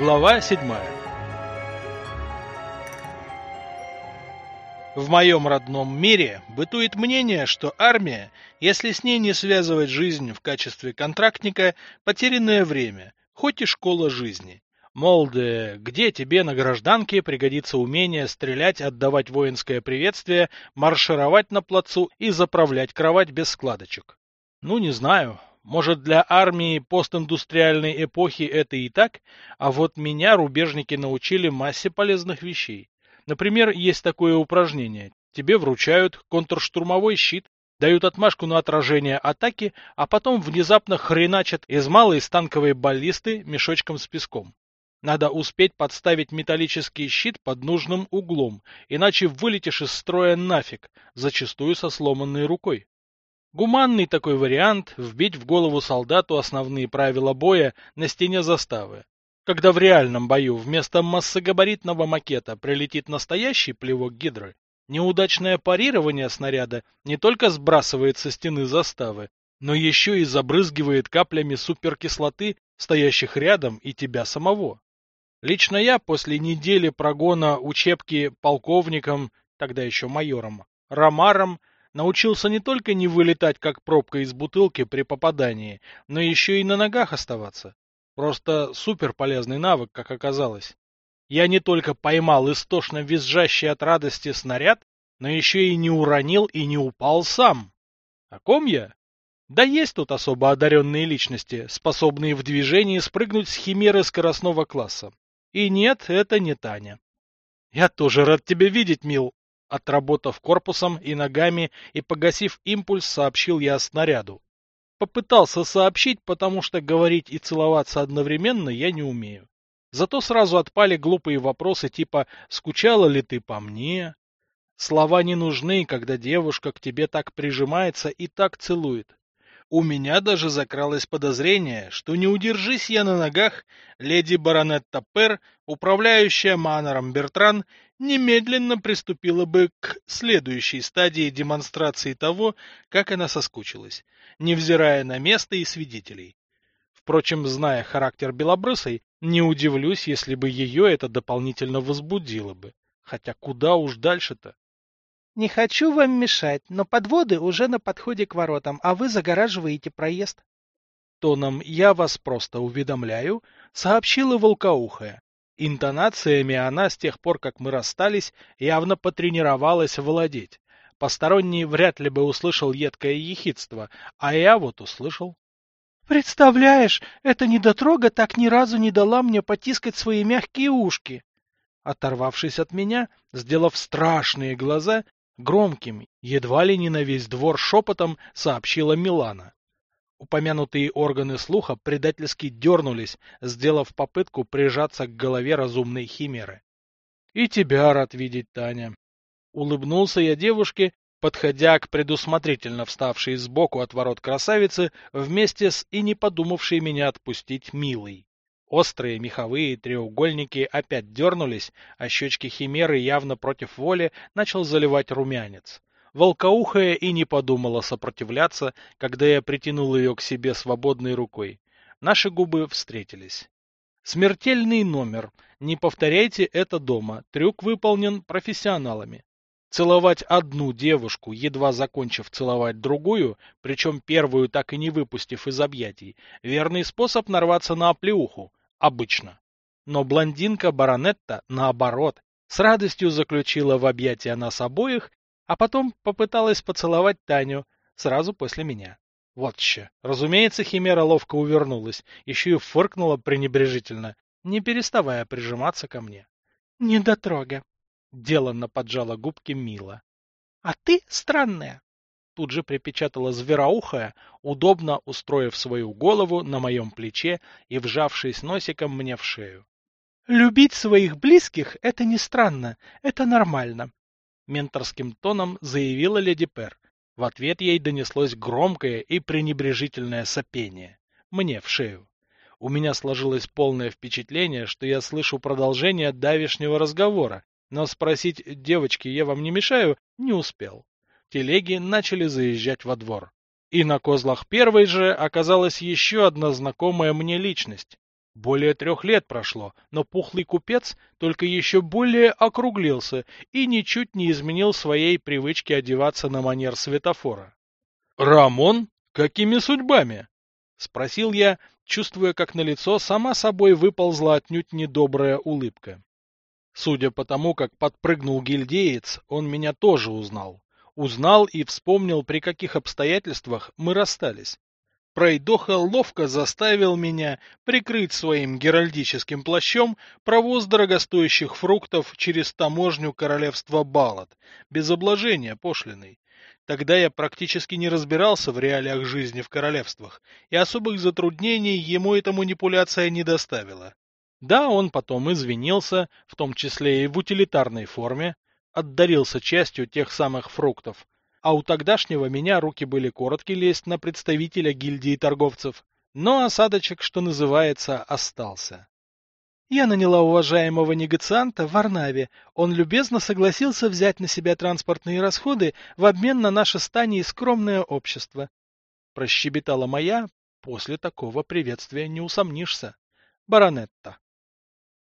Глава 7 В моем родном мире бытует мнение, что армия, если с ней не связывать жизнь в качестве контрактника, потерянное время, хоть и школа жизни. Мол, да где тебе на гражданке пригодится умение стрелять, отдавать воинское приветствие, маршировать на плацу и заправлять кровать без складочек? Ну, не знаю, может, для армии постиндустриальной эпохи это и так, а вот меня рубежники научили массе полезных вещей. Например, есть такое упражнение. Тебе вручают контрштурмовой щит, дают отмашку на отражение атаки, а потом внезапно хреначат из малой станковой баллисты мешочком с песком. Надо успеть подставить металлический щит под нужным углом, иначе вылетишь из строя нафиг, зачастую со сломанной рукой. Гуманный такой вариант – вбить в голову солдату основные правила боя на стене заставы. Когда в реальном бою вместо массогабаритного макета прилетит настоящий плевок гидры, неудачное парирование снаряда не только сбрасывает со стены заставы, но еще и забрызгивает каплями суперкислоты, стоящих рядом, и тебя самого. Лично я после недели прогона учебки полковником, тогда еще майором, Ромаром, научился не только не вылетать как пробка из бутылки при попадании, но еще и на ногах оставаться. Просто супер полезный навык, как оказалось. Я не только поймал истошно визжащий от радости снаряд, но еще и не уронил и не упал сам. О ком я? Да есть тут особо одаренные личности, способные в движении спрыгнуть с химеры скоростного класса. И нет, это не Таня. Я тоже рад тебя видеть, Мил, Отработав корпусом и ногами и погасив импульс, сообщил я снаряду. Попытался сообщить, потому что говорить и целоваться одновременно я не умею. Зато сразу отпали глупые вопросы типа «скучала ли ты по мне?». Слова не нужны, когда девушка к тебе так прижимается и так целует. У меня даже закралось подозрение, что не удержись я на ногах, леди баронетта Пер, управляющая манором Бертран, немедленно приступила бы к следующей стадии демонстрации того, как она соскучилась, невзирая на место и свидетелей. Впрочем, зная характер Белобрысой, не удивлюсь, если бы ее это дополнительно возбудило бы. Хотя куда уж дальше-то? Не хочу вам мешать, но подводы уже на подходе к воротам, а вы загораживаете проезд. Тоном «я вас просто уведомляю» сообщила Волкоухая. Интонациями она с тех пор, как мы расстались, явно потренировалась владеть. Посторонний вряд ли бы услышал едкое ехидство, а я вот услышал. «Представляешь, эта недотрога так ни разу не дала мне потискать свои мягкие ушки!» Оторвавшись от меня, сделав страшные глаза, Громким, едва ли не на весь двор шепотом сообщила Милана. Упомянутые органы слуха предательски дернулись, сделав попытку прижаться к голове разумной химеры. — И тебя рад видеть, Таня. Улыбнулся я девушке, подходя к предусмотрительно вставшей сбоку от ворот красавицы вместе с и не подумавшей меня отпустить милой. Острые меховые треугольники опять дернулись, а щечки химеры явно против воли начал заливать румянец. Волкоухая и не подумала сопротивляться, когда я притянул ее к себе свободной рукой. Наши губы встретились. Смертельный номер. Не повторяйте это дома. Трюк выполнен профессионалами. Целовать одну девушку, едва закончив целовать другую, причем первую так и не выпустив из объятий, верный способ нарваться на оплеуху, обычно. Но блондинка баронетта, наоборот, с радостью заключила в объятия нас обоих, а потом попыталась поцеловать Таню сразу после меня. Вот еще. Разумеется, Химера ловко увернулась, еще и фыркнула пренебрежительно, не переставая прижиматься ко мне. — Не дотрога. — деланно поджала губки Мила. — А ты странная тут же припечатала звероухая, удобно устроив свою голову на моем плече и вжавшись носиком мне в шею. «Любить своих близких — это не странно, это нормально», — менторским тоном заявила леди Пер. В ответ ей донеслось громкое и пренебрежительное сопение. Мне в шею. У меня сложилось полное впечатление, что я слышу продолжение давешнего разговора, но спросить «девочки, я вам не мешаю?» не успел телеги начали заезжать во двор. И на козлах первой же оказалась еще одна знакомая мне личность. Более трех лет прошло, но пухлый купец только еще более округлился и ничуть не изменил своей привычки одеваться на манер светофора. «Рамон? Какими судьбами?» — спросил я, чувствуя, как на лицо сама собой выползла отнюдь недобрая улыбка. Судя по тому, как подпрыгнул гильдеец, он меня тоже узнал. Узнал и вспомнил, при каких обстоятельствах мы расстались. Пройдоха ловко заставил меня прикрыть своим геральдическим плащом провоз дорогостоящих фруктов через таможню королевства Балат, без обложения пошлиной. Тогда я практически не разбирался в реалиях жизни в королевствах, и особых затруднений ему эта манипуляция не доставила. Да, он потом извинился, в том числе и в утилитарной форме, отдарился частью тех самых фруктов, а у тогдашнего меня руки были коротки лезть на представителя гильдии торговцев, но осадочек, что называется, остался. Я наняла уважаемого негацианта в Варнаве. Он любезно согласился взять на себя транспортные расходы в обмен на наше стание и скромное общество. Прощебетала моя, после такого приветствия не усомнишься. Баронетта.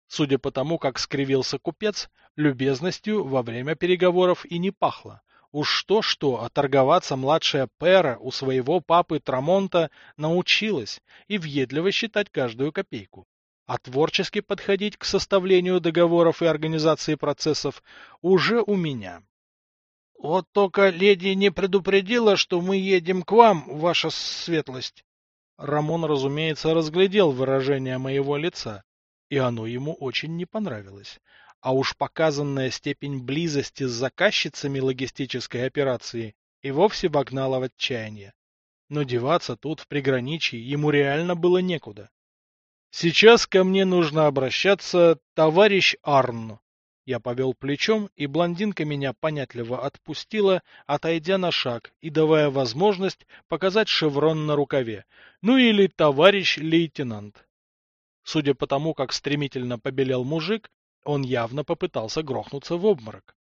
Судя по тому, как скривился купец, любезностью во время переговоров и не пахло. Уж что-что, а торговаться младшая Пера у своего папы Трамонта научилась и въедливо считать каждую копейку. А творчески подходить к составлению договоров и организации процессов уже у меня. Вот только леди не предупредила, что мы едем к вам, ваша светлость. Рамон, разумеется, разглядел выражение моего лица, и оно ему очень не понравилось. А уж показанная степень близости с заказчицами логистической операции и вовсе вогнала в отчаяние. Но деваться тут, в приграничье, ему реально было некуда. Сейчас ко мне нужно обращаться товарищ Арн. Я повел плечом, и блондинка меня понятливо отпустила, отойдя на шаг и давая возможность показать шеврон на рукаве. Ну или товарищ лейтенант. Судя по тому, как стремительно побелел мужик, он явно попытался грохнуться в обморок.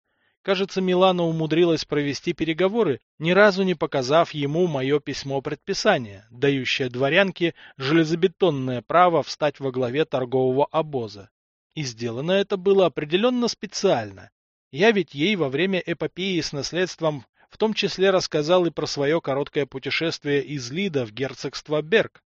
Кажется, Милана умудрилась провести переговоры, ни разу не показав ему мое письмо предписания, дающее дворянке железобетонное право встать во главе торгового обоза. И сделано это было определенно специально. Я ведь ей во время эпопеи с наследством в том числе рассказал и про свое короткое путешествие из Лида в герцогство Берг.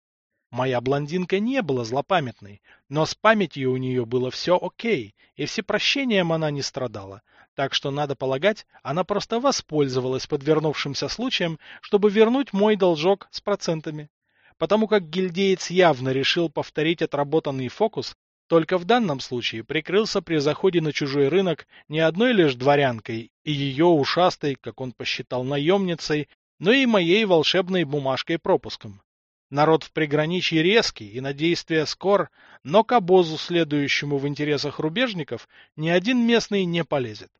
Моя блондинка не была злопамятной, но с памятью у нее было все окей, и всепрощением она не страдала, так что, надо полагать, она просто воспользовалась подвернувшимся случаем, чтобы вернуть мой должок с процентами. Потому как гильдеец явно решил повторить отработанный фокус, только в данном случае прикрылся при заходе на чужой рынок не одной лишь дворянкой и ее ушастой, как он посчитал, наемницей, но и моей волшебной бумажкой-пропуском. Народ в приграничье резкий и на действия скор, но к обозу, следующему в интересах рубежников, ни один местный не полезет.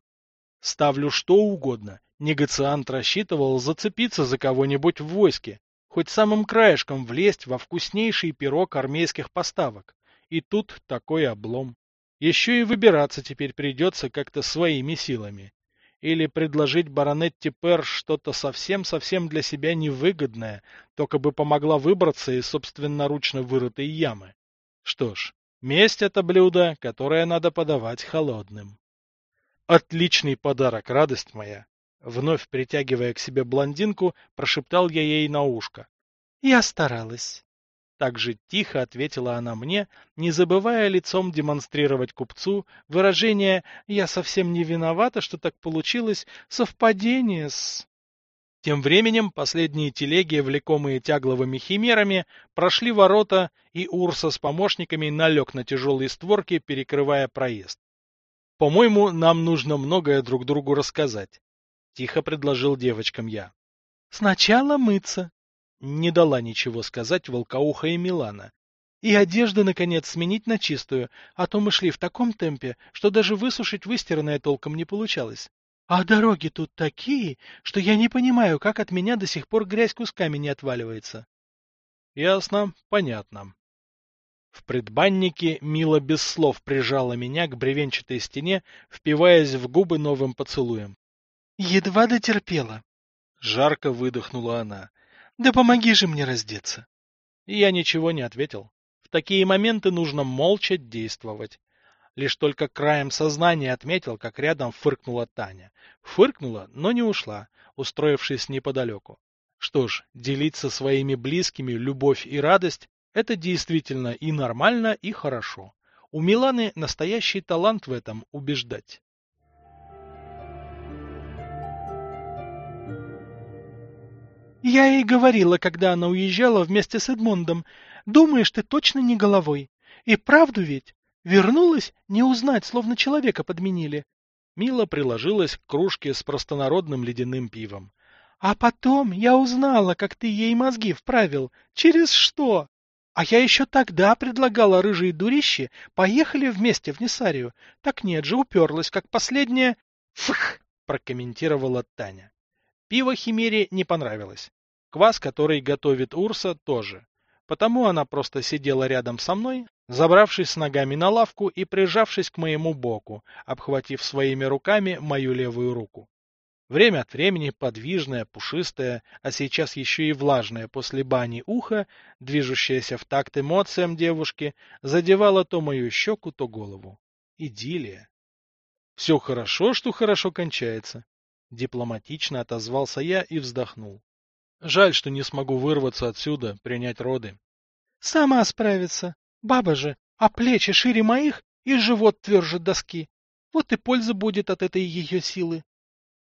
Ставлю что угодно. Негациант рассчитывал зацепиться за кого-нибудь в войске, хоть самым краешком влезть во вкуснейший пирог армейских поставок. И тут такой облом. Еще и выбираться теперь придется как-то своими силами. Или предложить баронетте Пер что-то совсем-совсем для себя невыгодное, только бы помогла выбраться из собственноручно вырытой ямы. Что ж, месть — это блюдо, которое надо подавать холодным. Отличный подарок, радость моя. Вновь притягивая к себе блондинку, прошептал я ей на ушко. Я старалась. Так же тихо ответила она мне, не забывая лицом демонстрировать купцу выражение «я совсем не виновата, что так получилось, совпадение с...» Тем временем последние телеги, влекомые тягловыми химерами, прошли ворота, и Урса с помощниками налег на тяжелые створки, перекрывая проезд. По-моему, нам нужно многое друг другу рассказать. Тихо предложил девочкам я. Сначала мыться. Не дала ничего сказать волкоуха и Милана. И одежду, наконец, сменить на чистую, а то мы шли в таком темпе, что даже высушить выстиранное толком не получалось. А дороги тут такие, что я не понимаю, как от меня до сих пор грязь кусками не отваливается. Ясно, понятно. В предбаннике Мила без слов прижала меня к бревенчатой стене, впиваясь в губы новым поцелуем. «Едва дотерпела!» Жарко выдохнула она. «Да помоги же мне раздеться!» Я ничего не ответил. В такие моменты нужно молча действовать. Лишь только краем сознания отметил, как рядом фыркнула Таня. Фыркнула, но не ушла, устроившись неподалеку. Что ж, делить со своими близкими любовь и радость – это действительно и нормально, и хорошо. У Миланы настоящий талант в этом убеждать. Я ей говорила, когда она уезжала вместе с Эдмондом, думаешь, ты точно не головой. И правду ведь? Вернулась, не узнать, словно человека подменили. Мила приложилась к кружке с простонародным ледяным пивом. А потом я узнала, как ты ей мозги вправил. Через что? А я еще тогда предлагала рыжие дурищи, поехали вместе в Несарию. Так нет же, уперлась, как последняя... Фых! прокомментировала Таня. Пиво Химере не понравилось. Квас, который готовит Урса, тоже. Потому она просто сидела рядом со мной, забравшись с ногами на лавку и прижавшись к моему боку, обхватив своими руками мою левую руку. Время от времени подвижное, пушистое, а сейчас еще и влажное после бани ухо, движущееся в такт эмоциям девушки, задевало то мою щеку, то голову. Идиллия. Все хорошо, что хорошо кончается. Дипломатично отозвался я и вздохнул. Жаль, что не смогу вырваться отсюда, принять роды. Сама справится. Баба же, а плечи шире моих и живот тверже доски. Вот и польза будет от этой ее силы.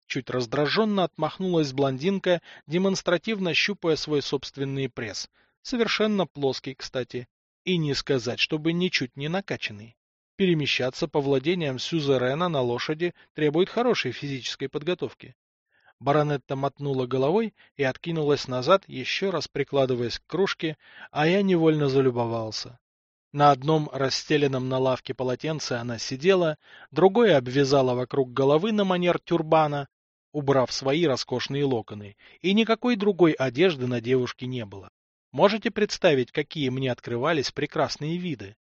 Чуть раздраженно отмахнулась блондинка, демонстративно щупая свой собственный пресс. Совершенно плоский, кстати. И не сказать, чтобы ничуть не накачанный. Перемещаться по владениям сюзерена на лошади требует хорошей физической подготовки. Баронетта мотнула головой и откинулась назад, еще раз прикладываясь к кружке, а я невольно залюбовался. На одном расстеленном на лавке полотенце она сидела, другое обвязала вокруг головы на манер тюрбана, убрав свои роскошные локоны, и никакой другой одежды на девушке не было. Можете представить, какие мне открывались прекрасные виды?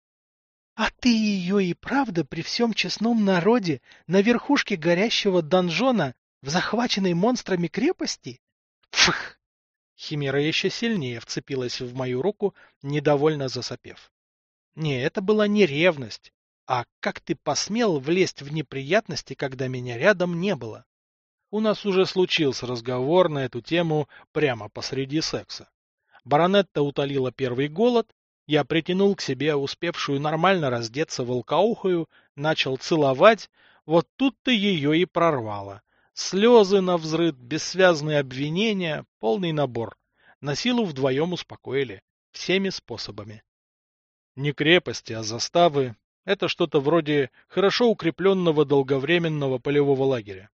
А ты ее и правда при всем честном народе на верхушке горящего донжона в захваченной монстрами крепости? Фух! Химера еще сильнее вцепилась в мою руку, недовольно засопев. Не, это была не ревность, а как ты посмел влезть в неприятности, когда меня рядом не было? У нас уже случился разговор на эту тему прямо посреди секса. Баронетта утолила первый голод, я притянул к себе успевшую нормально раздеться волкоухую, начал целовать, вот тут-то ее и прорвало. Слезы на взрыд, бессвязные обвинения, полный набор. На силу вдвоем успокоили. Всеми способами. Не крепости, а заставы. Это что-то вроде хорошо укрепленного долговременного полевого лагеря.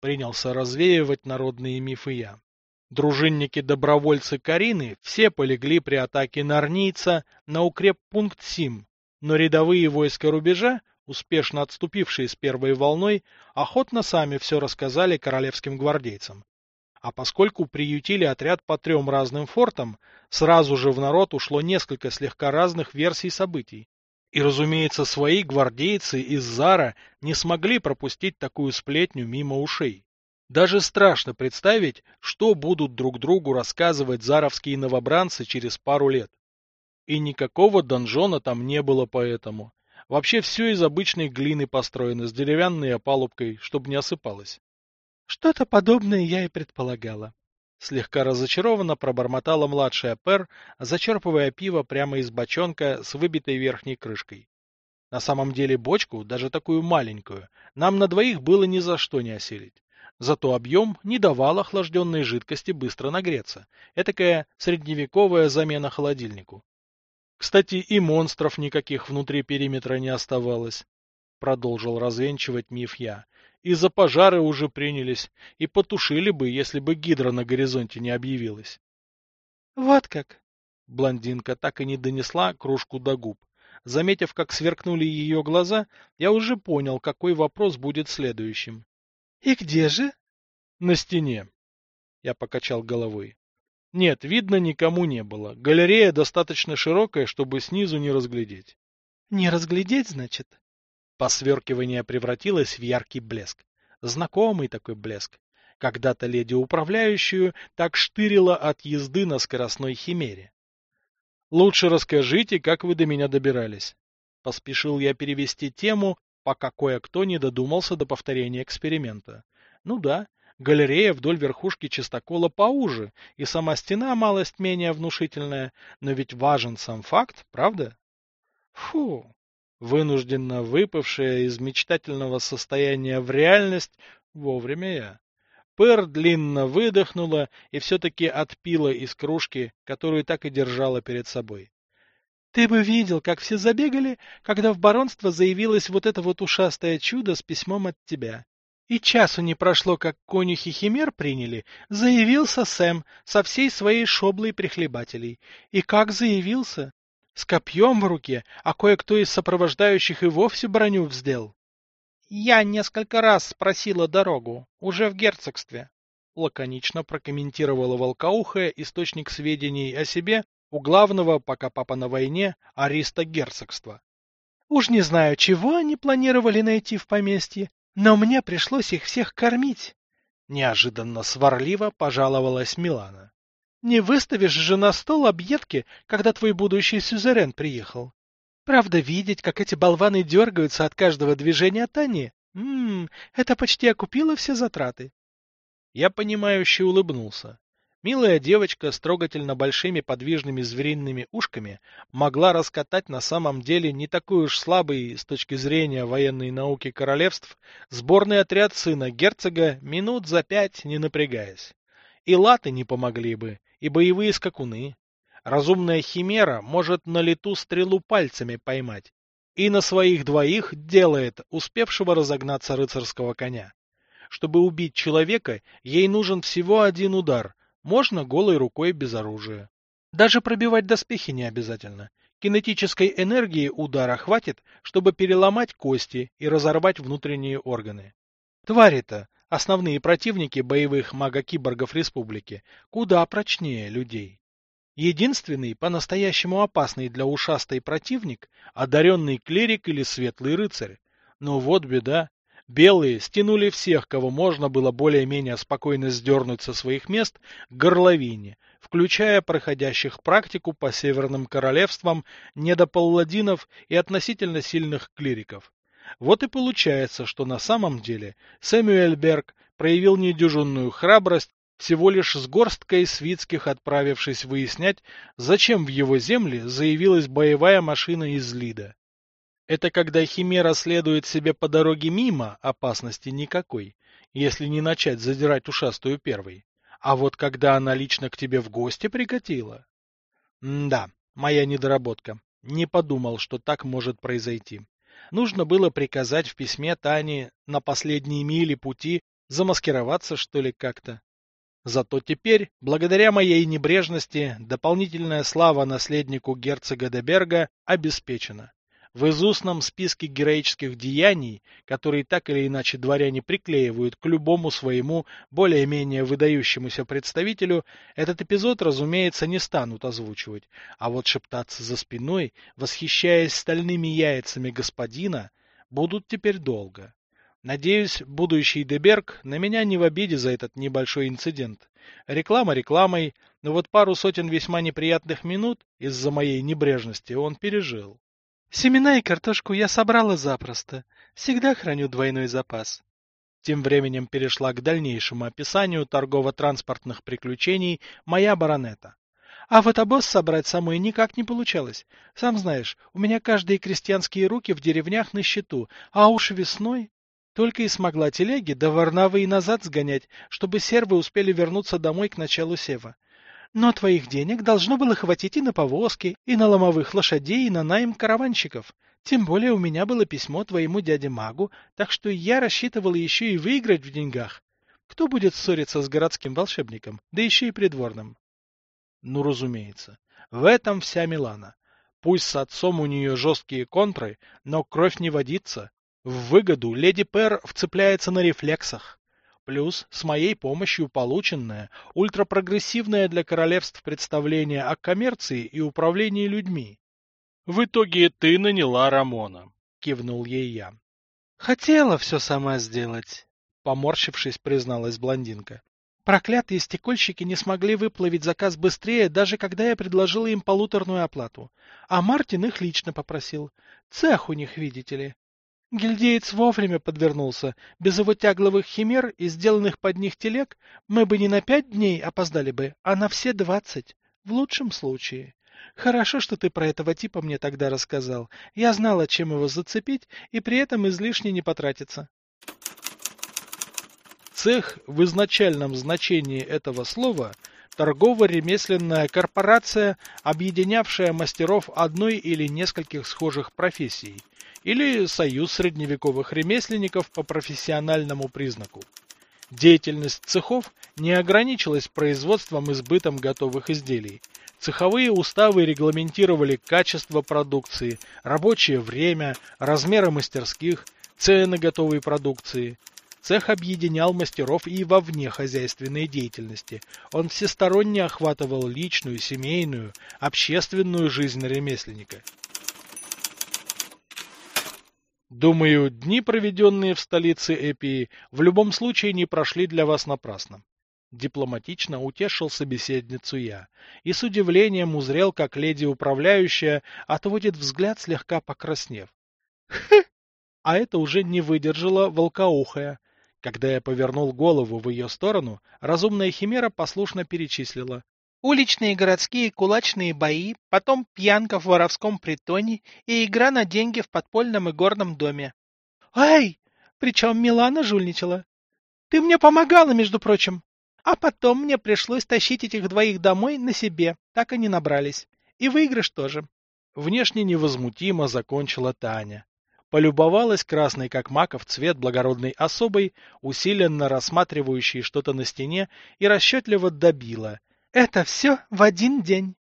Принялся развеивать народные мифы я. Дружинники-добровольцы Карины все полегли при атаке Нарнийца на укреппункт Сим, но рядовые войска рубежа, успешно отступившие с первой волной, охотно сами все рассказали королевским гвардейцам. А поскольку приютили отряд по трем разным фортам, сразу же в народ ушло несколько слегка разных версий событий. И, разумеется, свои гвардейцы из Зара не смогли пропустить такую сплетню мимо ушей. Даже страшно представить, что будут друг другу рассказывать заровские новобранцы через пару лет. И никакого донжона там не было поэтому. Вообще все из обычной глины построено, с деревянной опалубкой, чтобы не осыпалось. Что-то подобное я и предполагала. Слегка разочарованно пробормотала младшая Пер, зачерпывая пиво прямо из бочонка с выбитой верхней крышкой. На самом деле бочку, даже такую маленькую, нам на двоих было ни за что не осилить. Зато объем не давал охлажденной жидкости быстро нагреться. Этакая средневековая замена холодильнику. Кстати, и монстров никаких внутри периметра не оставалось. Продолжил развенчивать миф я. И за пожары уже принялись, и потушили бы, если бы гидра на горизонте не объявилась. Вот как. Блондинка так и не донесла кружку до губ. Заметив, как сверкнули ее глаза, я уже понял, какой вопрос будет следующим. И где же? На стене. Я покачал головой. Нет, видно никому не было. Галерея достаточно широкая, чтобы снизу не разглядеть. Не разглядеть, значит? Посверкивание превратилось в яркий блеск. Знакомый такой блеск. Когда-то леди управляющую так штырила от езды на скоростной химере. Лучше расскажите, как вы до меня добирались. Поспешил я перевести тему, пока кое-кто не додумался до повторения эксперимента. Ну да, галерея вдоль верхушки чистокола поуже, и сама стена малость менее внушительная, но ведь важен сам факт, правда? Фу, вынужденно выпавшая из мечтательного состояния в реальность вовремя я. Пэр длинно выдохнула и все-таки отпила из кружки, которую так и держала перед собой. — Ты бы видел, как все забегали, когда в баронство заявилось вот это вот ушастое чудо с письмом от тебя. И часу не прошло, как конюхи химер приняли, заявился Сэм со всей своей шоблой прихлебателей. И как заявился? С копьем в руке, а кое-кто из сопровождающих и вовсе броню вздел. Я несколько раз спросила дорогу, уже в герцогстве. Лаконично прокомментировала Волкоухая источник сведений о себе у главного, пока папа на войне, ариста герцогства. Уж не знаю, чего они планировали найти в поместье, но мне пришлось их всех кормить. Неожиданно сварливо пожаловалась Милана. Не выставишь же на стол объедки, когда твой будущий сюзерен приехал. Правда, видеть, как эти болваны дергаются от каждого движения Тани, ммм, это почти окупило все затраты. Я понимающе улыбнулся. Милая девочка с трогательно большими подвижными звериными ушками могла раскатать на самом деле не такой уж слабый с точки зрения военной науки королевств сборный отряд сына герцога минут за пять не напрягаясь. И латы не помогли бы, и боевые скакуны, Разумная химера может на лету стрелу пальцами поймать. И на своих двоих делает успевшего разогнаться рыцарского коня. Чтобы убить человека, ей нужен всего один удар. Можно голой рукой без оружия. Даже пробивать доспехи не обязательно. Кинетической энергии удара хватит, чтобы переломать кости и разорвать внутренние органы. Твари-то, основные противники боевых мага-киборгов республики, куда прочнее людей. Единственный, по-настоящему опасный для ушастой противник – одаренный клирик или светлый рыцарь. Но вот беда. Белые стянули всех, кого можно было более-менее спокойно сдернуть со своих мест к горловине, включая проходящих практику по северным королевствам недопалладинов и относительно сильных клириков. Вот и получается, что на самом деле Сэмюэль Берг проявил недюжинную храбрость всего лишь с горсткой свитских отправившись выяснять, зачем в его земли заявилась боевая машина из Лида. Это когда Химера следует себе по дороге мимо, опасности никакой, если не начать задирать ушастую первой. А вот когда она лично к тебе в гости прикатила... Да, моя недоработка. Не подумал, что так может произойти. Нужно было приказать в письме Тане на последние мили пути замаскироваться, что ли, как-то. Зато теперь, благодаря моей небрежности, дополнительная слава наследнику герцога Деберга обеспечена. В изустном списке героических деяний, которые так или иначе дворяне приклеивают к любому своему более-менее выдающемуся представителю, этот эпизод, разумеется, не станут озвучивать, а вот шептаться за спиной, восхищаясь стальными яйцами господина, будут теперь долго. Надеюсь, будущий Деберг на меня не в обиде за этот небольшой инцидент. Реклама рекламой, но вот пару сотен весьма неприятных минут из-за моей небрежности он пережил. Семена и картошку я собрала запросто. Всегда храню двойной запас. Тем временем перешла к дальнейшему описанию торгово-транспортных приключений моя баронета. А вот обоз собрать самой никак не получалось. Сам знаешь, у меня каждые крестьянские руки в деревнях на счету, а уж весной... Только и смогла телеги до Варнавы и назад сгонять, чтобы сервы успели вернуться домой к началу сева. Но твоих денег должно было хватить и на повозки, и на ломовых лошадей, и на найм караванщиков. Тем более у меня было письмо твоему дяде Магу, так что я рассчитывал еще и выиграть в деньгах. Кто будет ссориться с городским волшебником, да еще и придворным? Ну, разумеется. В этом вся Милана. Пусть с отцом у нее жесткие контры, но кровь не водится, в выгоду леди Пер вцепляется на рефлексах. Плюс с моей помощью полученное ультрапрогрессивное для королевств представление о коммерции и управлении людьми. В итоге ты наняла Рамона, кивнул ей я. Хотела все сама сделать, поморщившись, призналась блондинка. Проклятые стекольщики не смогли выплавить заказ быстрее, даже когда я предложила им полуторную оплату. А Мартин их лично попросил. Цех у них, видите ли. Гильдеец вовремя подвернулся. Без его тягловых химер и сделанных под них телег мы бы не на пять дней опоздали бы, а на все двадцать. В лучшем случае. Хорошо, что ты про этого типа мне тогда рассказал. Я знала, чем его зацепить, и при этом излишне не потратиться. Цех в изначальном значении этого слова – торгово-ремесленная корпорация, объединявшая мастеров одной или нескольких схожих профессий, или союз средневековых ремесленников по профессиональному признаку. Деятельность цехов не ограничилась производством и сбытом готовых изделий. Цеховые уставы регламентировали качество продукции, рабочее время, размеры мастерских, цены готовой продукции – Цех объединял мастеров и во внехозяйственной деятельности. Он всесторонне охватывал личную, семейную, общественную жизнь ремесленника. Думаю, дни, проведенные в столице Эпии, в любом случае не прошли для вас напрасно. Дипломатично утешил собеседницу я и с удивлением узрел, как леди-управляющая отводит взгляд, слегка покраснев. Хы! А это уже не выдержала волкоухая. Когда я повернул голову в ее сторону, разумная химера послушно перечислила. Уличные городские кулачные бои, потом пьянка в воровском притоне и игра на деньги в подпольном и горном доме. Ай! Причем Милана жульничала. Ты мне помогала, между прочим. А потом мне пришлось тащить этих двоих домой на себе, так и не набрались. И выигрыш тоже. Внешне невозмутимо закончила Таня полюбовалась красной как маков цвет благородной особой, усиленно рассматривающей что-то на стене, и расчетливо добила. «Это все в один день».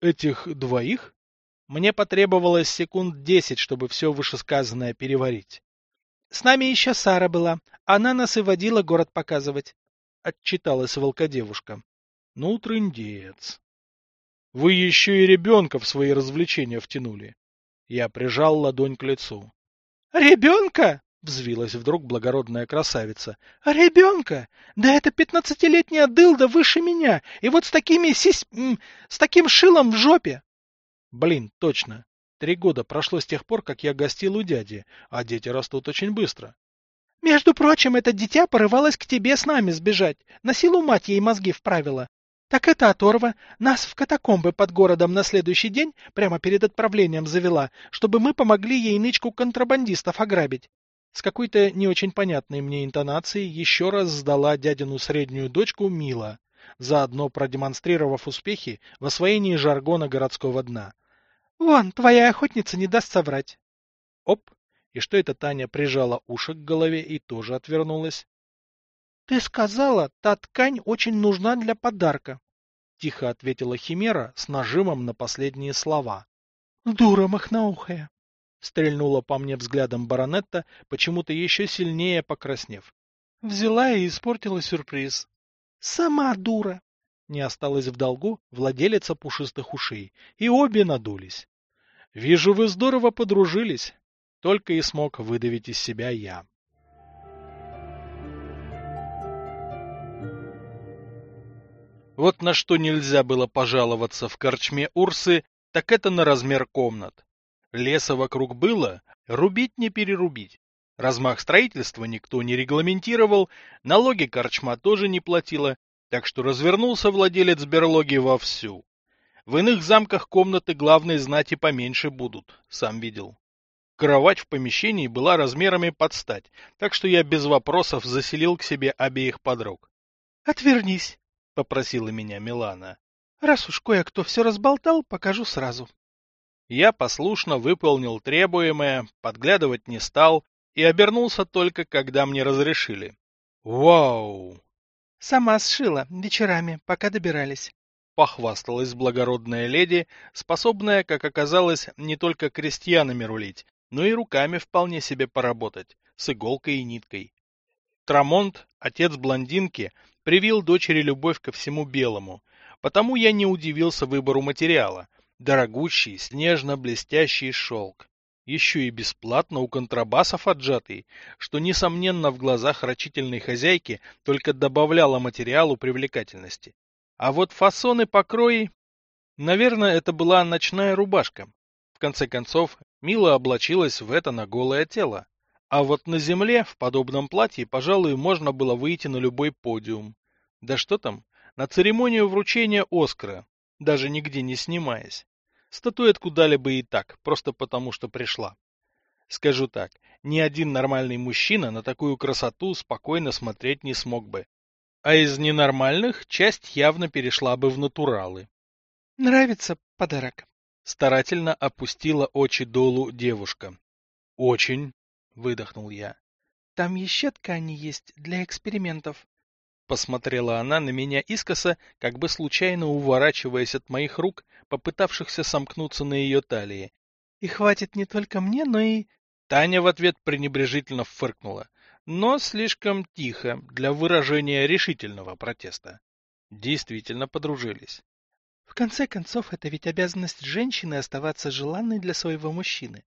«Этих двоих?» Мне потребовалось секунд десять, чтобы все вышесказанное переварить. «С нами еще Сара была. Она нас и водила город показывать», — отчиталась волкодевушка. «Ну, трындец. Вы еще и ребенка в свои развлечения втянули. Я прижал ладонь к лицу. «Ребенка?» — взвилась вдруг благородная красавица. «Ребенка? Да это пятнадцатилетняя дылда выше меня, и вот с такими сись... с таким шилом в жопе!» Блин, точно. Три года прошло с тех пор, как я гостил у дяди, а дети растут очень быстро. Между прочим, это дитя порывалось к тебе с нами сбежать. На силу мать ей мозги вправила. Так эта оторва нас в катакомбы под городом на следующий день прямо перед отправлением завела, чтобы мы помогли ей нычку контрабандистов ограбить. С какой-то не очень понятной мне интонацией еще раз сдала дядину среднюю дочку Мила, заодно продемонстрировав успехи в освоении жаргона городского дна. «Вон, твоя охотница не даст соврать». Оп! И что это Таня прижала уши к голове и тоже отвернулась? Ты сказала, та ткань очень нужна для подарка. Тихо ответила Химера с нажимом на последние слова. Дура махноухая. Стрельнула по мне взглядом баронетта, почему-то еще сильнее покраснев. Взяла и испортила сюрприз. Сама дура. Не осталось в долгу владелица пушистых ушей, и обе надулись. Вижу, вы здорово подружились. Только и смог выдавить из себя я. Вот на что нельзя было пожаловаться в корчме Урсы, так это на размер комнат. Леса вокруг было, рубить не перерубить. Размах строительства никто не регламентировал, налоги корчма тоже не платила, так что развернулся владелец берлоги вовсю. В иных замках комнаты главной знати поменьше будут, сам видел. Кровать в помещении была размерами под стать, так что я без вопросов заселил к себе обеих подруг. — Отвернись, — попросила меня Милана. — Раз уж кое-кто все разболтал, покажу сразу. Я послушно выполнил требуемое, подглядывать не стал и обернулся только, когда мне разрешили. Вау! Сама сшила вечерами, пока добирались. Похвасталась благородная леди, способная, как оказалось, не только крестьянами рулить, но и руками вполне себе поработать, с иголкой и ниткой. Трамонт, отец блондинки, привил дочери любовь ко всему белому, потому я не удивился выбору материала. Дорогущий, снежно-блестящий шелк. еще и бесплатно у контрабасов отжатый, что, несомненно, в глазах рачительной хозяйки только добавляло материалу привлекательности. А вот фасон и покрой... Наверное, это была ночная рубашка. В конце концов, Мила облачилась в это на голое тело. А вот на земле, в подобном платье, пожалуй, можно было выйти на любой подиум. Да что там, на церемонию вручения Оскара, даже нигде не снимаясь. Статуэтку дали бы и так, просто потому что пришла. Скажу так, ни один нормальный мужчина на такую красоту спокойно смотреть не смог бы. А из ненормальных часть явно перешла бы в натуралы. Нравится подарок? Старательно опустила очи долу девушка. Очень, выдохнул я. Там еще ткани есть для экспериментов. Посмотрела она на меня искоса, как бы случайно уворачиваясь от моих рук, попытавшихся сомкнуться на ее талии. И хватит не только мне, но и... Таня в ответ пренебрежительно фыркнула, но слишком тихо для выражения решительного протеста. Действительно подружились. В конце концов, это ведь обязанность женщины оставаться желанной для своего мужчины.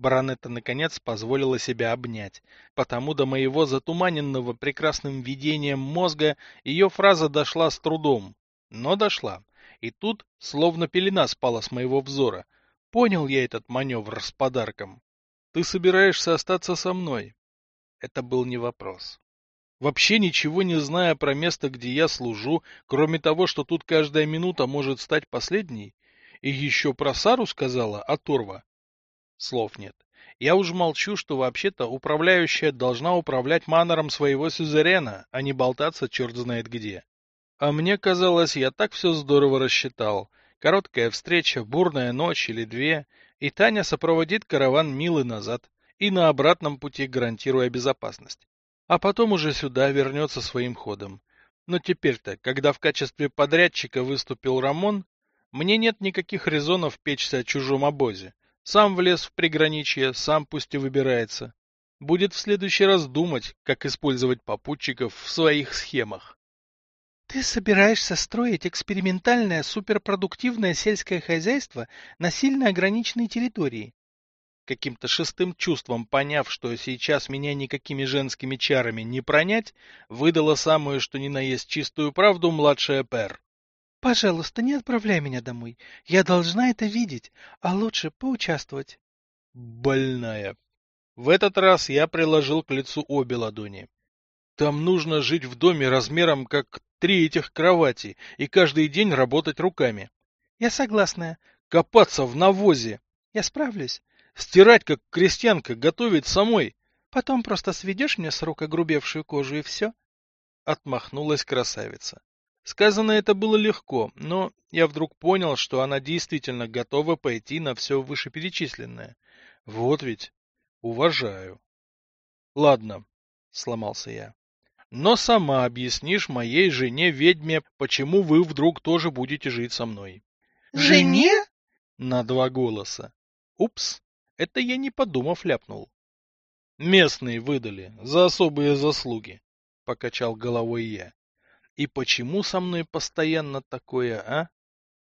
Баронетта наконец позволила себя обнять, потому до моего затуманенного прекрасным видением мозга ее фраза дошла с трудом, но дошла. И тут словно пелена спала с моего взора. Понял я этот маневр с подарком. Ты собираешься остаться со мной? Это был не вопрос. Вообще ничего не зная про место, где я служу, кроме того, что тут каждая минута может стать последней, и еще про Сару сказала, оторва. Слов нет. Я уж молчу, что вообще-то управляющая должна управлять манором своего сюзерена, а не болтаться черт знает где. А мне казалось, я так все здорово рассчитал. Короткая встреча, бурная ночь или две, и Таня сопроводит караван Милы назад, и на обратном пути гарантируя безопасность. А потом уже сюда вернется своим ходом. Но теперь-то, когда в качестве подрядчика выступил Рамон, мне нет никаких резонов печься о чужом обозе. Сам влез в приграничье, сам пусть и выбирается. Будет в следующий раз думать, как использовать попутчиков в своих схемах. Ты собираешься строить экспериментальное суперпродуктивное сельское хозяйство на сильно ограниченной территории. Каким-то шестым чувством поняв, что сейчас меня никакими женскими чарами не пронять, выдала самую что ни на есть чистую правду младшая Пер. Пожалуйста, не отправляй меня домой. Я должна это видеть, а лучше поучаствовать. Больная. В этот раз я приложил к лицу обе ладони. Там нужно жить в доме размером как три этих кровати и каждый день работать руками. Я согласна. Копаться в навозе. Я справлюсь. Стирать как крестьянка, готовить самой. Потом просто сведешь мне с рук огрубевшую кожу и все. Отмахнулась красавица. Сказано это было легко, но я вдруг понял, что она действительно готова пойти на все вышеперечисленное. Вот ведь. Уважаю. Ладно, сломался я. Но сама объяснишь моей жене-ведьме, почему вы вдруг тоже будете жить со мной. Жене? На два голоса. Упс, это я не подумав ляпнул. Местные выдали за особые заслуги, покачал головой я. И почему со мной постоянно такое, а?